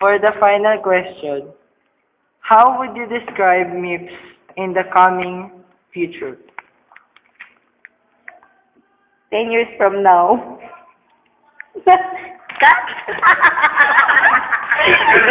for the final question, how would you describe MIPS in the coming future? Ten years from now. Cut!